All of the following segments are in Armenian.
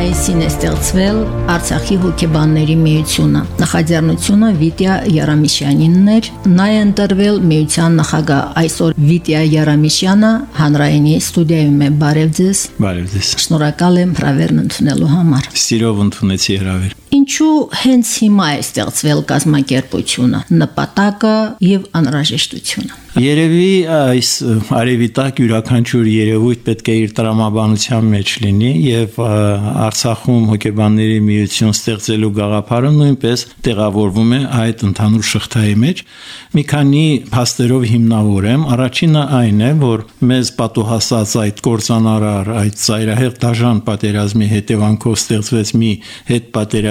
մայիսին է ստեղծվել Արցախի հոգեբանների միությունը։ Նախաձեռնությունը Վիտյա Յարամիշյանինն էր, նա է ընտրվել միության նախագահ։ Այսօր Վիտյա Յարամիշյանը հանրայինի ստուդիայում է Բարև ձեզ։ Բարև ձեզ։ Շնորհակալ եմ հրավերն ընդունելու համար։ Սիրով ընդունեցի հրավեր։ Ինչու հենց հիմա է ստեղծվել կազմակերպությունը, նպատակը եւ անհրաժեշտությունը։ Երևի այս արևիտակ յուրաքանչյուր երևույթ պետք է իր տրամաբանության մեջ լինի եւ Արցախում հոգեբանների միություն ստեղծելու գաղափարը նույնպես տեղավորվում է այդ ընդհանուր շղթայի մեջ։ Մի քանի փաստերով հիմնավորեմ։ Առաջինը այն է, որ մեզ պատուհասած այդ կորցանարար, այդ ծայրահեղ դաժան պատերազմի հետևանքով ստեղծվեց մի հետ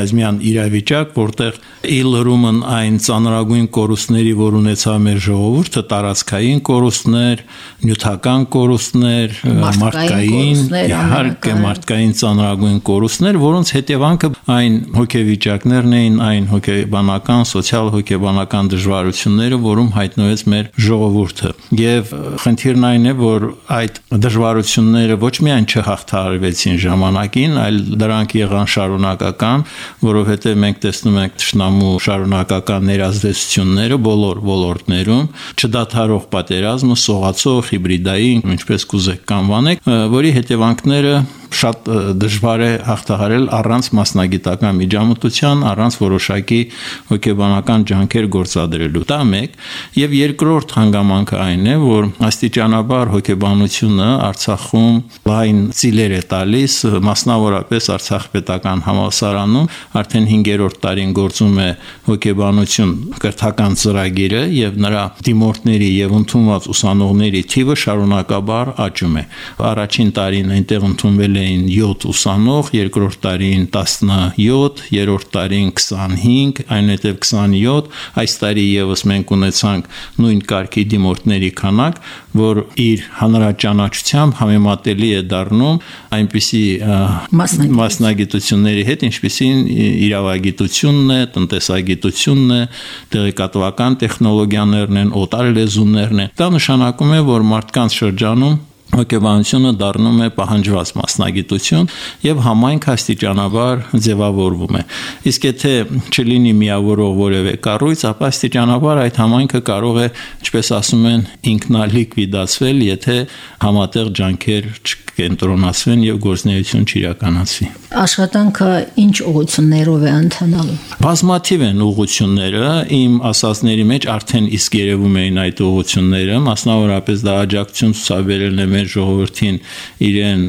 պատերազմյան իրավիճակ, որտեղ իլրումն այն ծանրագույն կորուստների, որ ունեցավ մեր ժողովուրդը, տարածքային կորուստներ, նյութական կորուստներ, մարդկային, իհարկե մարդկային ծանրագույն կորուստներ, որոնց հետևանքը այն հոգեվիճակներն էին, այն հոգեբանական, սոցիալ հոգեբանական դժվարությունները, որում հայտնվեց մեր ժողովուրդը։ Եվ խնդիրն այն է, որ այդ դժվարությունները ոչ միայն չհաղթարվեցին ժամանակին, այլ դրանք եղան շարունակական, որովհետև մենք տեսնում ենք ճշնամու շարունակական ներազդեցությունները բոլոր ոլորտներում, չդադարող պատերազմը, սողացող, հիբրիդային, ինչպես կուզեք կանվանեք, որի հետևանքները շատ դժվար է հաղթահարել առանց մասնագիտական միջամտության, առանց որոշակի հոգեբանական ջանքեր գործադրելու։ Դա մեկ, եւ երկրորդ հանգամանքը այն է, որ աստիճանաբար հոգեբանությունը Արցախում լայն ծիլեր է տալիս, մասնավորապես Արցախ պետական համալսարանում արդեն 5-րդ տարին գործում է հոգեբանություն կրթական ծրագիրը եւ նրա դիմորդների եւ ընդունված ուսանողների թիվը շարունակաբար աճում է։ Առաջին տարին այնտեղ ընդունվել էին 7 ուսանող, երկրորդ տարին 17, երրորդ տարին 25, այնուհետև 27, այս տարի եւս մենք ունեցանք նույն կարգի դիմորդների քանակ, որ իր հանրաճանաչությամբ համեմատելի է դառնում այնպիսի մասնագիտությունների հետ, ինչպիսին իրավագիտությունն է, տնտեսագիտությունն է, տեղեկատվական տեխնոլոգիաներն են, օտար լեզուներն են։ Դա նշանակում է, որ մարդկանց շրջանում հոգեբանությունը դառնում է պահանջված մասնագիտություն եւ համայնք աստիճանաբար ձևավորվում է իսկ եթե չլինի միավորող որևէ կառույց ապա աստիճանաբար այդ համայնքը կարող է ինչպես ասում են ինքնալիկվիդացվել եթե համատեղ ջանքեր կենտրոնացվեն եւ գործնեություն չիրականացվի։ Աշխատանքը ինչ ուղություններով է ընթանալու։ Բազմաթիվ են ուղությունները, իմ ասածների մեջ արդեն իսկ երևում էին այդ ուղությունները, մասնավորապես դա աջակցություն ցուցաբերելն է մեր ժողովրդին իրեն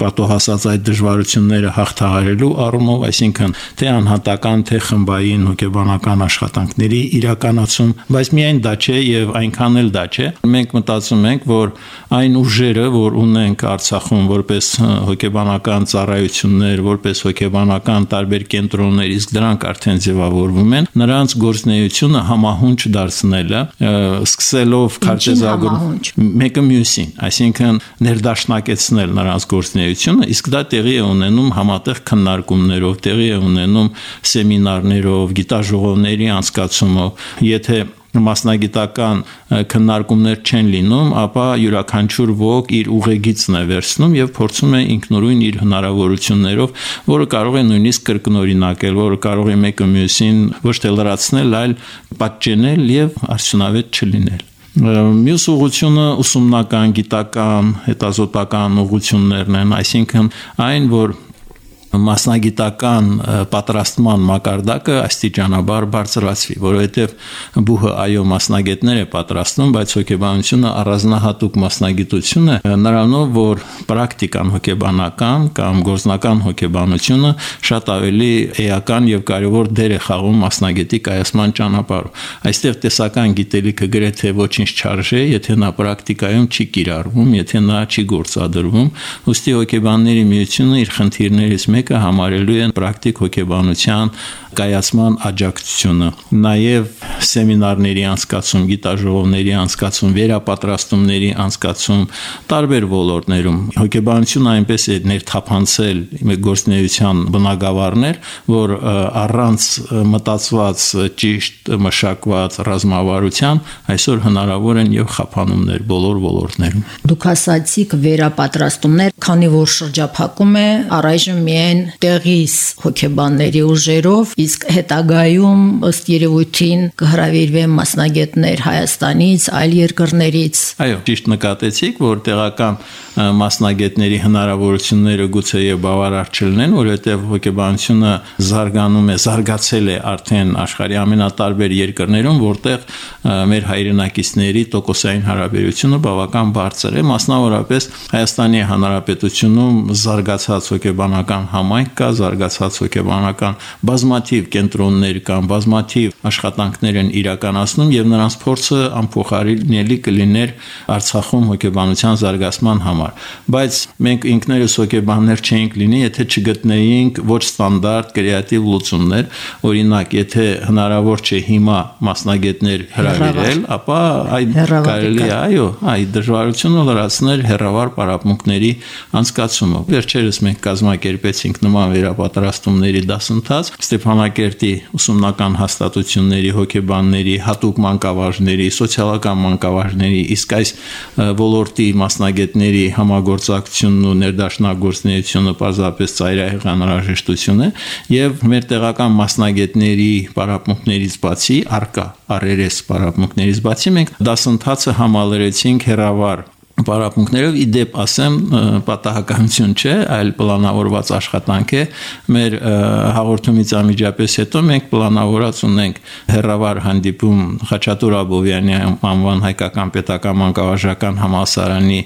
պատոհասած այդ դժվարությունները հաղթահարելու առումով, այսինքն թե անհատական, թե խմբային հոգեբանական աշխատանքների իրականացում, բայց միայն դա չէ եւ այնքան էլ դա չէ։ Մենք մտածում ենք, որ այն ուժերը, որ ունենք Արցախում որպես հոգեբանական ծառայություններ, որպես հոգեբանական տարբեր կենտրոններ, իսկ դրանք արդեն ձևավորվում են, նրանց գործնեությունը համահունչ դարձնելը, սկսելով քարտեզագրում մեկը մյուսին, այսինքն ներդաշնակեցնել նրանց գործնեությունը, իսկ դա տեղի է ունենում համատեղ քննարկումներով, տեղի է ունենում սեմինարներով, գիտաժողովների անցկացումով, եթե մասնագիտական քննարկումներ չեն լինում, ապա յուրաքանչյուր ոգ իր ուղեգիծն է վերցնում եւ փորձում է ինքնուրույն իր հնարավորություններով, որը կարող է նույնիսկ կրկնօրինակել, որը կարող է մեկը մյուսին ոչ թե լրացնել, այլ պատճենել եւ արդյունավետ չլինել Մյուս ուղությունը ուսումնական, գիտական, հետազոտական ուղություններն են, այսինքն այն, որ մասնագիտական պատրաստման մակարդակը աստիճանաբար բարձրացվի, որովհետև բուհը այո մասնագետներ է պատրաստում, բայց հոգեբանությունը առանձնահատուկ մասնագիտություն է, նրանով որ պրակտիկան հոգեբանական կամ գործնական հոգեբանությունը շատ ավելի էական եւ կարեւոր դեր է խաղում մասնագետի կայացման ճանապարհում։ Այստեղ տեսական գիտելիքը գրեթե ոչինչ չարժե, եթե նա պրակտիկայում չի կիրառվում, եթե նա չի գործադրվում։ Ոստի հոգեբանների միությունը իր խնդիրներից մեկ մեկը համարելու են պրակտիկ հոգեբանության կայացման աջակցությունը, նաև սեմինարների անցկացում, գիտաժողովների անցկացում, վերապատրաստումների անցկացում տարբեր ոլորտներում։ Հոգեբանությունը այնպես է ներթափանցել գործնեության բնագավառներ, որ առանց մտածված ճիշտ մշակված ռազմավարության այսօր հնարավոր են եւ խափանումներ բոլոր ոլորտներում։ Դուք ասացիք վերապատրաստումներ, քանի որ շրջափակում է առայժմ միայն տեղիս հոգեբանների ուժերով, իսկ հետագայում ըստ երևույթին կհրավիրվեն մասնագետներ Հայաստանից, այլ երկրներից։ Այո, ճիշտ նկատեցիք, որ տեղական մասնագետների հնարավորությունները գուցե եւ բավարար չլինեն, որովհետեւ հոգեբանությունը զարգանում է, զարգացել է արդեն աշխարհի ամենատարբեր երկրներում, որտեղ մեր հայրենակիցների տոկոսային հարաբերությունը բավական բարձր է, մասնավորապես Հայաստանի Հանրապետությունում զարգացած հոգեբանական համայնք կա, զարգացած հոգեբանական բազմաթիվ կենտրոններ կան, բազմաթիվ աշխատանքներ են իրականացնում եւ նրանց փորձը անփոխարինելի կլիներ Արցախում հոգեբանության զարգացման համար։ Բայց մենք ինքներս հոգեբաններ չէինք լինի, եթե չգտնեինք ոչ ստանդարտ կրեատիվ լուծումներ, օրինակ, եթե հնարավոր չէ հիմա մասնագետներ հրավիրել, ապա այդ կարելի է, այո, այդ դժվարությունը լրացնել հերավար պարապմունքների անցկացումը։ Վերջերս մենք կազմակերպեցինք նման վերապատրաստումների դասընթաց Ստեփանակերտի ուսումնական հաստատությունների, հոգեբանների, հատուկ մանկավարժների, սոցիալական մանկավարժների, իսկ այս ոլորտի մասնագետների համագործակցությունն ու ներդաշնակցությունը պարզապես ծայրահեղ անհրաժեշտություն է եւ մեր տեղական մասնագետների պարապմունքներից բացի արկա RRS պարապմունքներից բացի մենք դասընթացը համալրեցինք հերավար պարապմունքներով իդեպ ասեմ պատահականություն չէ, այլ պլանավորված աշխատանք է։ Մեր հաղորդումից ամիջապես հետո մենք պլանավորած ունենք հերավար հանդիպում Խաչատուր Աբովյանի անվան հայկական պետական մանկավարժական համալսարանի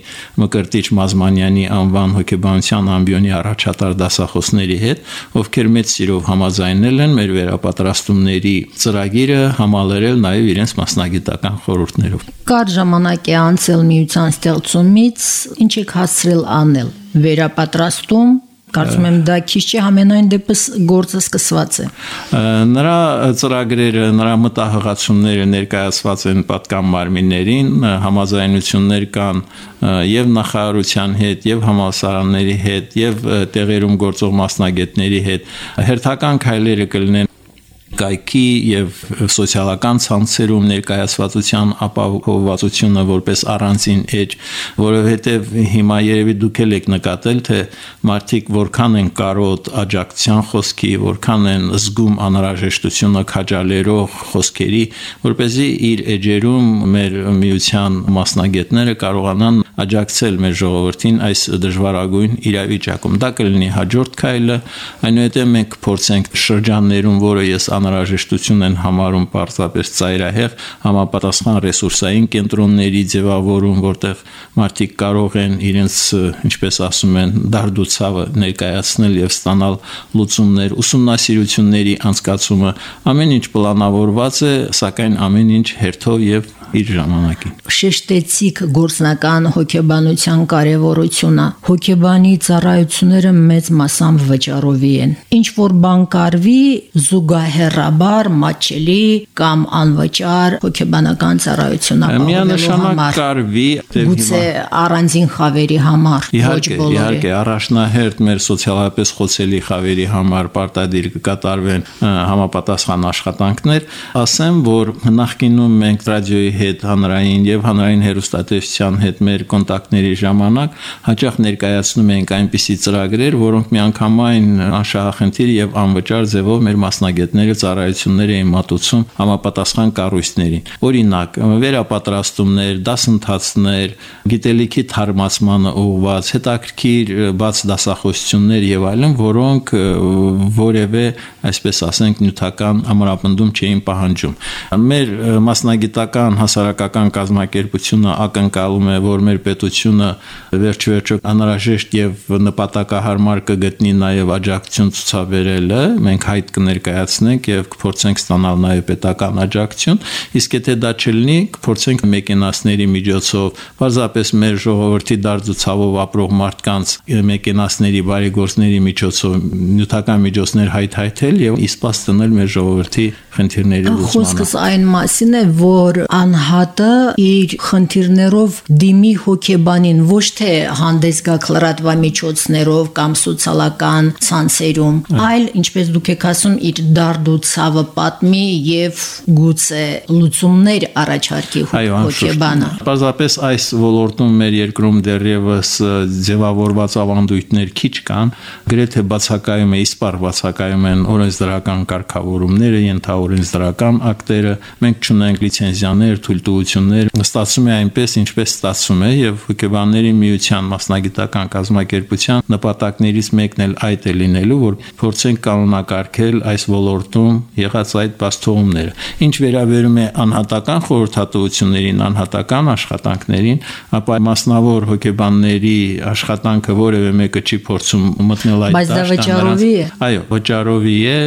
Մկրտիչ Մազմանյանի անվան հոգեբանության ամբիոնի առաջատար դասախոսների հետ, ովքեր մեծ սիրով համաձայնել են մեր վերապատրաստումների ծրագիրը համալրել նաև իրենց մասնագիտական խորհուրդներով։ Կար ժամանակ է անցել միության ստեղ ստեղծումից ինչ եք հասցրել անել վերապատրաստում Կարծում եմ դա քիչ չէ համենայն դեպս գործը սկսված է։ Նրա ծրագրերը, նրա մտահղացումները ներկայացված են պատկան մարմիններին, համաձայնություններ կան եւ նախարարության հետ, եւ համալսարանների հետ, եւ տեղերում գործող մասնագետների հետ։ Հերթական քայլերը կլինեն կայքի եւ սոցիալական ցանցերում ներկայացվածության ապահովվածությունը որպես առանցին էջ, որովհետեւ հիմա երևի դուք եք նկատել, թե մարդիկ որքան են կարոտ աջակցության խոսքի, որքան են զգում անհրաժեշտությունը քաջալերող խոսքերի, որ เป զի իր էջերում մեր միության մասնագետները կարողանան աջակցել մեր ժողովրդին այս դժվարագույն իրավիճակում։ Դա կլինի հաջորդ քայլը, այնուհետև մենք փորձենք շրջաններում, որը ես անհրաժեշտություն են համարում պարզապես ծայրահեղ համապատասխան ռեսուրսային կենտրոնների ձևավորում, որտեղ մարդիկ կարող են իրենց, ինչպես ասում են, դարդուցավը ներկայացնել եւ ստանալ լուծումներ, ուսումնասիրությունների անցկացումը, ամեն ինչ պլանավորված է, սակայն ամեն ինչ հերթով եւ իր ժամանակին։ Շեշտեցիք գործնական հոգեբանության կարևորությունը։ Հոգեբանի ծառայությունները մեծ մասամբ վճարովի են։ Ինչ որ բան կարվի զուգահեռաբար մաչելի կամ անվճար հոգեբանական ծառայություն ապահովելու կարվի գուցե առանձին խավերի համար ոչ բոլորի։ Իհարկե, առաջնահերթ մեր սոցիալապես խոցելի խավերի համար պարտադիր կկատարվեն համապատասխան աշխատանքներ։ Ասեմ, որ նախկինում մենք ռադիոյի հետ հանրային եւ հանրային հերոստատեսության հետ մեր կոնտակտների ժամանակ հաճախ ներկայացնում ենք այնպիսի ծրագրեր, որոնք միանգամայն անշահախնդիր եւ անվճար ձևով մեր մասնագետները ծառայություններ էին մատուցում համապատասխան կառույցներին։ Օրինակ, վերապատրաստումներ, դասընթացներ, գիտելիքի թարմացմանը ուղղված, հետաքրքիր բաց դասախոսություններ եւ այլն, որոնք որևէ, այսպես ասենք, նյութական ամրապնդում չէին պահանջում։ Մեր մասնագիտական հասարակական կազմակերպությունը ակնկալում է, որ մեր պետությունը վերջ-վերջո անհրաժեշտ եւ նպատակահարմար կգտնի նաեւ աջակցություն ցուցաբերելը, մենք հայտ կներկայացնենք եւ կփորձենք ստանալ նաեւ պետական աջակցություն, իսկ եթե դա չլինի, կփորձենք մեկենասների միջոցով, պարզապես մեր ժողովրդի դարձուցավով ապրող մարդկանց մեկենասների բարեգործների միջոցով նյութական միջոցներ հայթայթել եւ իսպաս տնել մեր ժողովրդի խնդիրների լուծմանը։ Խոսքս այն մասին է, որ անհատը իր խնդիրներով դիմի հոգեբանին ոչ թե հանդես գա լրատվամիջոցներով կամ սոցիալական ցանցերում, այլ ինչպես դուք եք ասում, իր դարդ ու ցավը պատմի եւ գուցե լուծումներ առաջարկի հոգեբանը։ Պարզապես այս ոլորտում մեր երկրում դեռևս ձևավորված ավանդույթներ քիչ կան, գրեթե բացակայում է, իսպար բացակայում են օրենսդրական կարգավորումները, ենթաօրենսդրական ակտերը, մենք չունենք լիցենզիաներ, թույլտվություններ, ստացվում է այնպես, ինչպես ստացվում է եւ հոգեբանների միության մասնագիտական կազմակերպության նպատակներից մեկն էլ այդ է լինելու, որ փորձենք կանոնակարգել այս ոլորտում եղած այդ բացթողումները։ Ինչ վերաբերում է անհատական խորհրդատվություններին, անհատական աշխատանքներին, ապա մասնավոր հոգեբանների աշխատանքը որևէ մեկը չի փորձում մտնել այդ Բայց դա վճարովի է։ Այո, վճարովի է,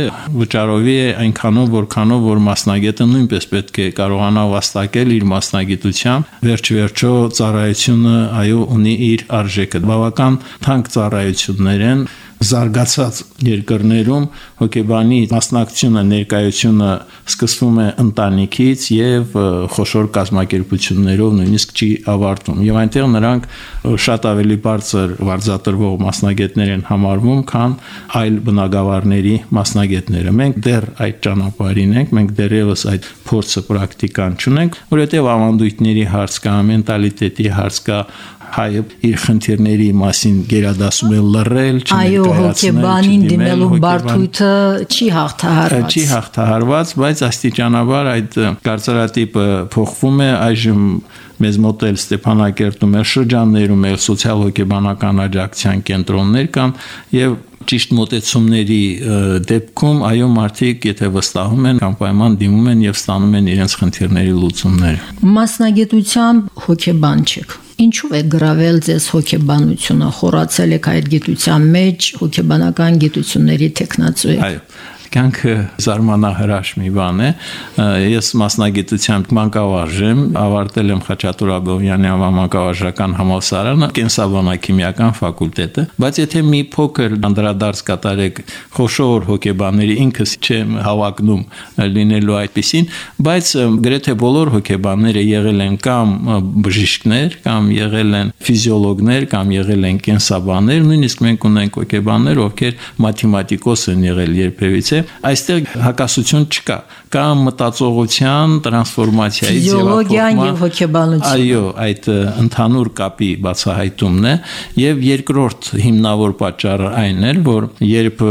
վճարովի է այնքանով, որքանով որ մասնագետը նույնպես պետք է կարողանա վաստակել իր մասնագիտությամբ։ Վերջ-վերջո ծառայությունը այո ունի իր արժեքը։ Բավական թանկ ծառայություններ են զարգացած երկրներում հոգեբանի մասնակցությունը ներկայությունը սկսվում է ընտանիքից եւ խոշոր կազմակերպություններով նույնիսկ չի ավարտվում եւ այնտեղ նրանք շատ ավելի բարձր վարձատրվող մասնագետներ են համարվում քան այլ բնակավարների մասնագետները մենք դեռ այդ ճանապարհին ենք մենք դեռևս այդ փորձը պրակտիկան չունենք որովհետեւ ավանդույթների հարց կա մենտալիտետի հարց կա հայը իր խնդիրների մասին գերադասում է լռել, Այո, հոգեբանին դիմելու բարդույթը չի հաղթահարված։ Չի հաղթահարված, բայց աստիճանաբար այդ կարծրատիպը փոխվում է այժմ մեզ մոտ էլ Ստեփանակերտում է շրջաններում է սոցիալ հոգեբանական աջակցության կենտրոններ կան եւ ճիշտ մոտեցումների դեպքում այո մարդիկ եթե վստահում են անպայման դիմում են եւ ստանում են իրենց խնդիրների լուծումները մասնագիտությամբ հոգեբան չեք Ինչու է գրավել ձեզ հոգեբանությունը, խորացել եք այդ գիտության մեջ, հոգեբանական գիտությունների տեխնացու եք։ Այո, կյանքը զարմանահրաշ մի բան է։ Ես մասնագիտությամբ մանկավարժ եմ, ավարտել եմ Խաչատուր Աբովյանի համակարգական համալսարանը, կենսաբանաքիմիական ֆակուլտետը, բայց եթե մի փոքր անդրադարձ կատարեք խոշոր հոգեբանների ինքս չեմ հավակնում լինելու այդպեսին, բայց գրեթե բոլոր հոգեբանները եղել են կամ բժիշկներ, կամ եղել են ֆիզիոլոգներ, կամ եղել են կենսաբաններ, նույնիսկ մենք ունենք հոգեբաններ, ովքեր մաթեմատիկոս են եղել երբևիցե այստեղ հակասություն չկա կա մտածողության տրանսֆորմացիայի ձևակերպման եւ հոգեբանություն այո այդ ընդհանուր կապի բացահայտումն է եւ երկրորդ հիմնավոր պատճառը այն էր որ երբ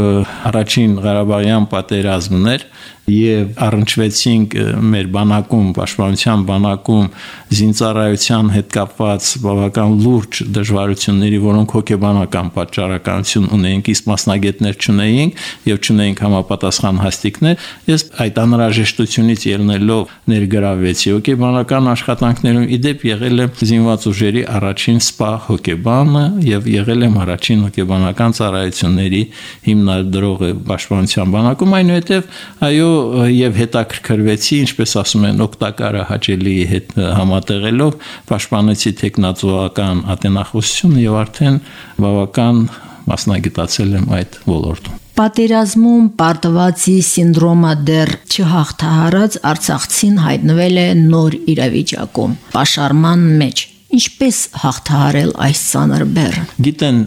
առաջին Ղարաբաղյան պատերազմն էր եւ առնչվեցինք մեր բանակում, պաշտպանության բանակում զինծառայության հետ կապված բավական լուրջ դժվարությունների, որոնք հոգեբանական պատճառականություն ունեին, իսկ մասնագետներ չունեինք եւ չունեինք համապատասխան հաստիկներ, ես այդ անհրաժեշտությունից ելնելով ներգրավեցի հոգեբանական աշխատանքներում իդեպ եղել եմ զինված ուժերի առաջին սպա հոգեբանը եւ եղել եմ առաջին հոգեբանական ծառայությունների հիմնադրողը պաշտպանության բանակում այնուհետև այո եւ հետաքրքրվեցի, ինչպես ասում են, օկտակարը հաճելի հետ համատեղելով պաշտպանեցի տեխնացուական ատենախոսություն եւ արդեն բավական մասնագիտացել եմ այդ ոլորտում պատերազմում պարտվածի սինդրոմը դեռ չհաղթահարած արցախցին հայտնվել է նոր իրավիճակում պաշարման մեջ Ինչպես հաղթահարել այս ցաներ բեռը։ Գիտեն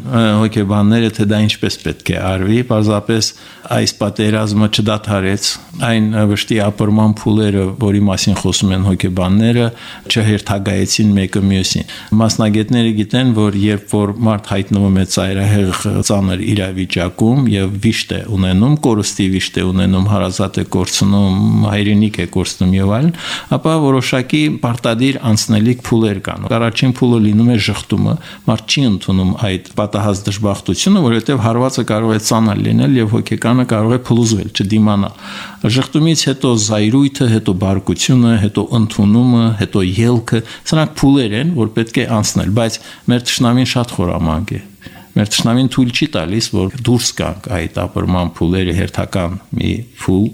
հոգեբանները, թե դա ինչպես պետք է արվի, պարզապես այս պատերազմը չդադարեց այն վշտի ապրման փուլերը, որի մասին խոսում են հոգեբանները, չհերթագայեցին մեկը մյուսին։ Մասնագետները գիտեն, որ երբ որ մարդ հայտնվում է ծայրահեղ ցաներ իրավիճակում եւ վիշտ է ունենում, կորստի վիշտ է ունենում, հարազատ է կորցնում, հայրենիք է կորցնում եւ այլն, ապա որոշակի պարտադիր անցնելիք փուլեր կան։ Առաջ առաջին փուլը լինում է շղթումը, մարդ չի ընդունում այդ պատահած դժբախտությունը, որովհետև հարվածը կարող է ծանալ լինել եւ հոգեկանը կարող է փլուզվել, չդիմանալ։ Շղթումից հետո զայրույթը, հետո բարկությունը, հետո ընդունումը, հետո ելքը, սրանք փուլեր են, որ պետք է անցնել, բայց մեր ճշնամին շատ խորամանկ է մեր ճշնամին թույլ չի տալիս, որ դուրս գանք այդ ապրման փուլերի հերթական մի փուլ,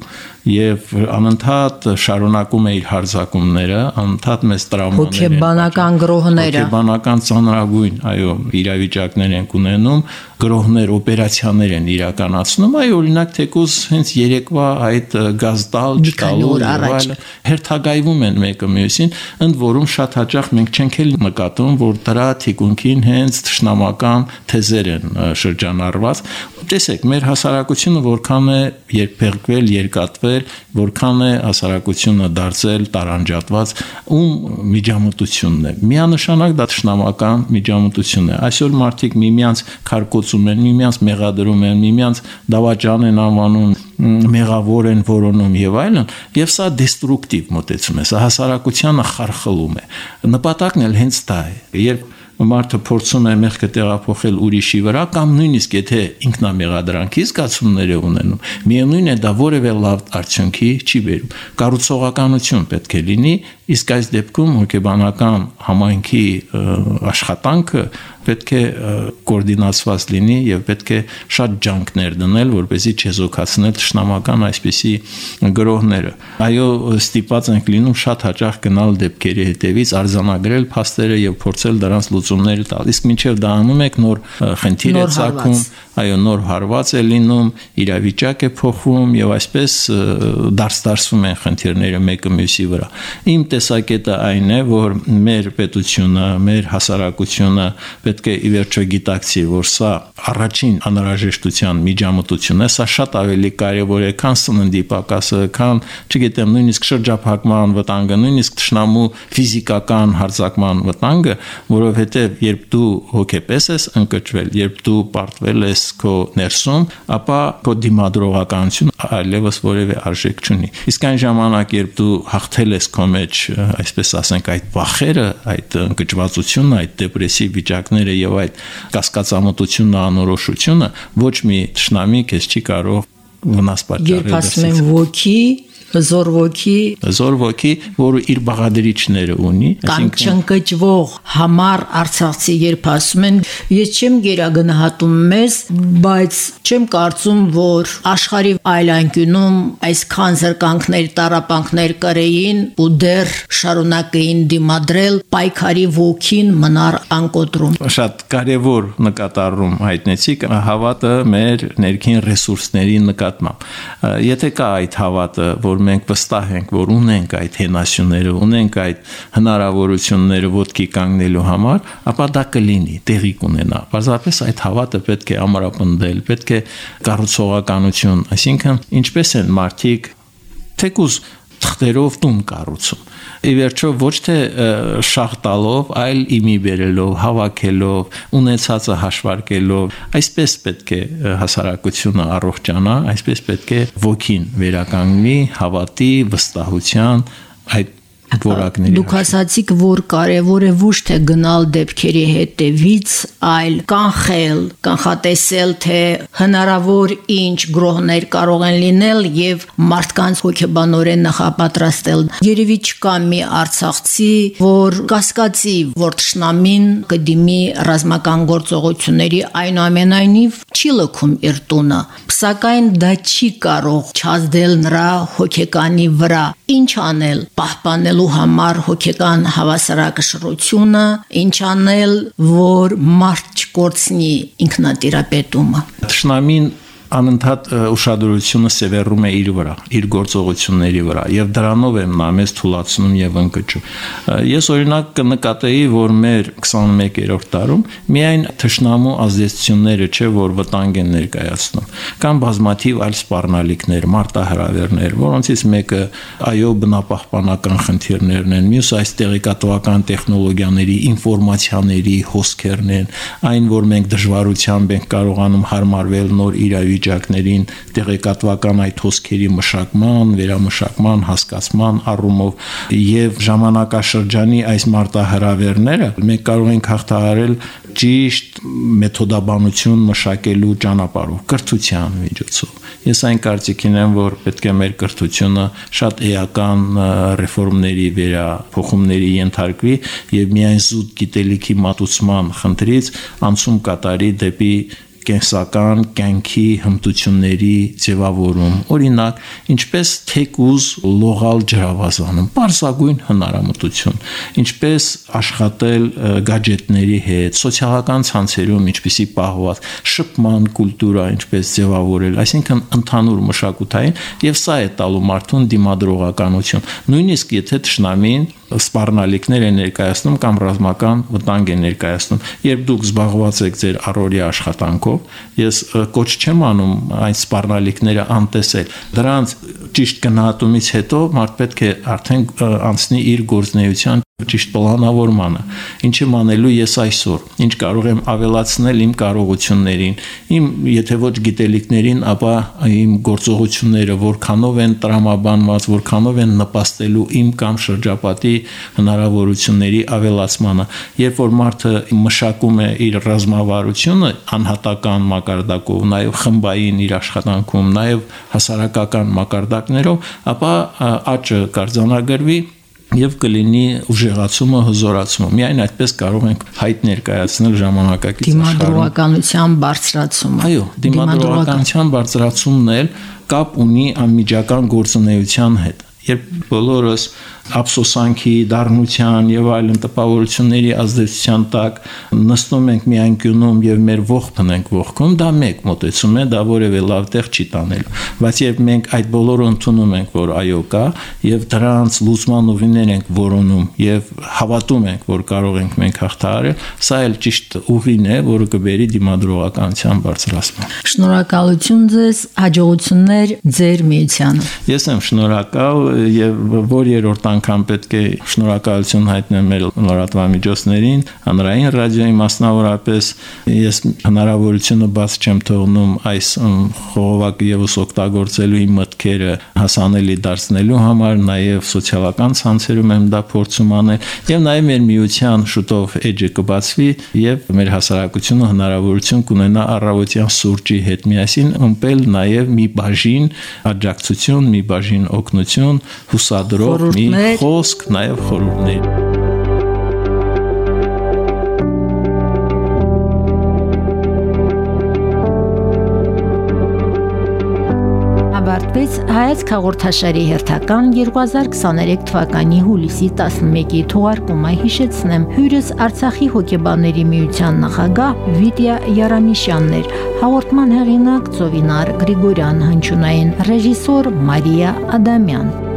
եւ անընդհատ շարունակում է իր հարձակումները, անընդհատ մեծ տրավմաներ հոգեբանական գրոհները, հոգեբանական ծանրագույն, այո, իրավիճակներ են ունենում, գրոհներ, օպերացիաներ են իրականացնում, այ օրինակ թեկուզ հենց երեկվա այդ գազդալ չտալու այլ հերթագայվում են մեկը մյուսին, ընդ որում շատ հաճախ մենք չենք էլ նկատում, որ դրա թիկունքին հենց ճշնամական թեզեր են շրջանառված տեսեք, մեր հասարակությունը որքան է երբեղկվել, երկատվել, որքան է հասարակությունը դարձել տարանջատված, ում միջամտությունն է։ Միանշանակ դա ճշնամական միջամտություն է։ Այսօր մարդիկ միմյանց քարկոծում են, միմյանց մեղադրում են, միմյանց դավաճան են անվանում, մեղավոր են որոնում եւ այլն, եւ սա դեստրուկտիվ մոտեցում է, սա հասարակությանը խարխլում է։ Նպատակն էլ հենց դա է։ Երբ մարդը փորձում է մեղքը տեղափոխել ուրիշի վրա կամ նույնիսկ եթե ինքնամեղադրանքի զգացումներ է ունենում, միևնույն է դա որևէ լավ արդյունքի չի բերում։ Կառուցողականություն պետք է լինի, իսկ այս դեպքում հոգեբանական համայնքի աշխատանքը պետք է կոորդինացված լինի եւ պետք է շատ ջանքներ դնել, որպեսզի չեզոքացնել ճշնամական այսպիսի գրոհները։ Այո, ստիպած ենք լինում շատ հաճախ գնալ դեպքերի հետևից, արձանագրել փաստերը եւ փորձել դրանց լուծումներ տալ։ Իսկ մինչեւ դա անում եք նոր խնդիր է ցակում, այո, նոր հարված է լինում, իրավիճակ է փոխվում եւ այսպես դարձ-դարձվում են խնդիրները մեկը մյուսի վրա։ Իմ տեսակետը այն է, որ մեր պետությունը, մեր հասարակությունը պետք է ի վերջո գիտակցի, որ սա առաջին անհրաժեշտության միջամտություն է, սա շատ ավելի կարևոր է, քան սննդի պակասը, քան, չգիտեմ, նույնիսկ շրջափակման վտանգը, նույնիսկ ճշնամու ֆիզիկական հարձակման վտանգը, որովհետև երբ դու հոգեպես ես ընկճվել, երբ դու պարտվել ես քո ներսում, ապա քո դիմադրողականություն այլևս որևէ արժեք չունի։ Իսկ այն ժամանակ, երբ դու հաղթել ես քո մեջ, այսպես ասենք, այդ վախերը, այդ ընկճվածությունը, այդ դեպրեսիվ վիճակները եւ այդ կասկածամտությունն անորոշությունը ոչ մի ճշնամի քեզ չի կարող վնաս պատճառել։ Երբ ասում եմ ոգի, հզոր ոգի, որը իր բաղադրիչները ունի, այսինքն չընկճվող համար արցախցի երբ ասում են, ես չեմ գերագնահատում մեզ, բայց չեմ կարծում, որ աշխարհի այլ անկյունում այսքան զրկանքներ, տարապանքներ կրեին ու դեռ շարունակեին դիմադրել պայքարի ոգին մնար անկոտրում։ Շատ կարևոր նկատառում հայտնեցիք հավատը մեր ներքին ռեսուրսների նկատմամբ։ Եթե կա այդ հավատը, որ որ մենք վստահ ենք, որ ունենք այդ հենասյուները, ունենք այդ հնարավորությունները ոդկի կանգնելու համար, ապա դա կլինի, տեղի կունենա։ Պարզապես այդ հավատը պետք է ամրապնդել, պետք է կառուցողականություն, այսինքն ինչպես են մարդիկ թեկուզ թղթերով տուն կառուցում ի վերջո ոչ թե շախ տալով, այլ իմի բերելով, հավաքելով, ունեցածը հաշվարկելով, այսպես պետք է հասարակությունը առողջանա, այսպես պետք է ոգին վերականգնի, հավատի, վստահության այդ որակների։ Դուք ասացիք, որ կարևոր է ոչ թե գնալ դեպքերի հետևից, այլ կանխել, կանխատեսել, թե հնարավոր ինչ գրոհներ կարող են լինել եւ մարդկանց հոգեբանորեն նախապատրաստել։ Երևի չկա մի արցախցի, որ կասկածի, որ ճշնամին կդիմի ռազմական գործողությունների այնուամենայնիվ չի լքում իր տունը, սակայն դա չի կարող չազդել նրա հոգեկանի վրա։ Ինչ անել, պահպանել ստեղծելու համար հոգեկան հավասարակշռությունը, ինչ անել, որ մարդ չկորցնի ինքնատիրապետումը։ Տշնամին անընդհատ ուշադրությունը սևեռում է իր վրա, իր գործողությունների վրա եւ դրանով եմ նա մեզ թույլատնում եւ ընկճում։ Ես օրինակ կնկատեի, որ մեր 21-րդ տարում միայն թշնամու ազդեցությունները չէ, որ վտանգ են ներկայացնում։ Կան բազմաթիվ այլ սպառնալիքներ, մարտահրավերներ, որոնցից մեկը այո բնապահպանական խնդիրներն են, մյուս այս տեղեկատվական տեխնոլոգիաների, ինֆորմացիաների հոսքերն են, այն որ մենք դժվարությամբ ենք կարողանում հարմարվել նոր իրավի իրավիճակներին տեղեկատվական այդ հոսքերի մշակման, վերամշակման, հասկացման առումով եւ ժամանակաշրջանի այս մարտահրավերները մենք կարող ենք հաղթահարել ճիշտ մեթոդաբանություն մշակելու ճանապարհով, կրթության միջոցով։ Ես այն կարծիքին եմ, որ պետք է մեր կրթությունը շատ էական ռեֆորմների վերափոխումների ենթարկվի եւ միայն զուտ գիտելիքի մատուցման խնդրից անցում կատարի դեպի կենսական կյանքի հմտությունների ձևավորում օրինակ ինչպես թեկուզ լողալ ջրավազանում բարձագույն հնարամտություն ինչպես աշխատել գadgetների հետ սոցիալական ցանցերում ինչպիսի պահված շփման կուլտուրա ինչպես ձևավորել այսինքն ընդհանուր մշակութային եւ սա է տալու մարդուն դիմադրողականություն նույնիսկ եթե ճշնամին սպառնալիքներ է ներկայացնում կամ ռազմական վտանգ է ներկայացնում երբ դուք զբաղված եք ձեր առօրյա աշխատանքով ես կոչ չեմ անում այն սպառնալիքները անտեսել դրանց ճիշտ գնահատումից հետո մարդ պետք է արդեն անցնի իր գործնեության ճիշտ պլանավորմանը ինչ եմ անելու ես այսօր ինչ կարող եմ ավելացնել իմ կարողություններին իմ եթե ոչ գիտելիքներին ապա իմ գործողությունները որքանով են տրամաբանված որքանով են նպաստելու իմ կամ շրջապատի հնարավորությունների ավելացմանը երբ որ մարդը մշակում է իր ռազմավարությունը անհատական մակարդակով նաև խմբային իր աշխատանքում նաև հասարակական մակարդակներով ապա աճը կարձանագրվի եւ կլինի ուժեղացումը, հզորացումը։ Միայն այդպես կարող ենք հայտ ներկայացնել ժամանակակից աշխարհում։ Դիմադրողականության բարձրացումը։ Այո, դիմադրողականության բարձրացումն էլ կապ ունի անմիջական գործունեության հետ։ Երբ բոլորս ափսոսանքի, դառնության եւ այլն տպավորությունների ազդեցության տակ նստում ենք մի անկյունում եւ մեր ողբն ենք ողքում, դա մեկ մոտեցում է, դա որևէ լավ տեղ չի տանելու։ Բայց երբ մենք այդ բոլորը ընդունում ենք, որ այո կա եւ դրանց լուծման ուղիներ ենք որոնում եւ հավատում ենք, որ կարող ենք մենք հաղթահարել, սա էլ ճիշտ ուղին է, որը կբերի դիմադրողականության բարձրացման։ Շնորհակալություն ձեզ, հաջողություններ ձեր միությանը։ Ես եմ շնորհակալ եւ որ երրորդ անգամ պետք է շնորհակալություն հայտնեմ մեր լրատվամիջոցներին, հանրային ռադիոյի մասնավորապես ես հնարավորությունը բաց չեմ թողնում այս խողովակը եւս օգտագործելու իմ մտքերը հասանելի դարձնելու համար, նաեւ սոցիալական ցանցերում եմ դա փորձում անել եւ նաեւ մեր միության շուտով էջը կբացվի եւ մեր հասարակությունը հնարավորություն կունենա առավոտյան սուրճի հետ միասին ըմպել նաեւ մի բաժին աջակցություն, մի բաժին օգնություն, հուսադրող մի խոսք, նաև խորհուրդներ։ ավարտվեց հայացք հաղորդաշարի հերթական 2023 թվականի հուլիսի 11-ի թողարկումը հիշեցնեմ հյուրս Արցախի հոգեբանների միության նախագահ Վիտյա Յարամիշյանն էր հաղորդման հեղինակ Ծովինար Գրիգորյան հնչյունային ռեժիսոր Մարիա Ադամյան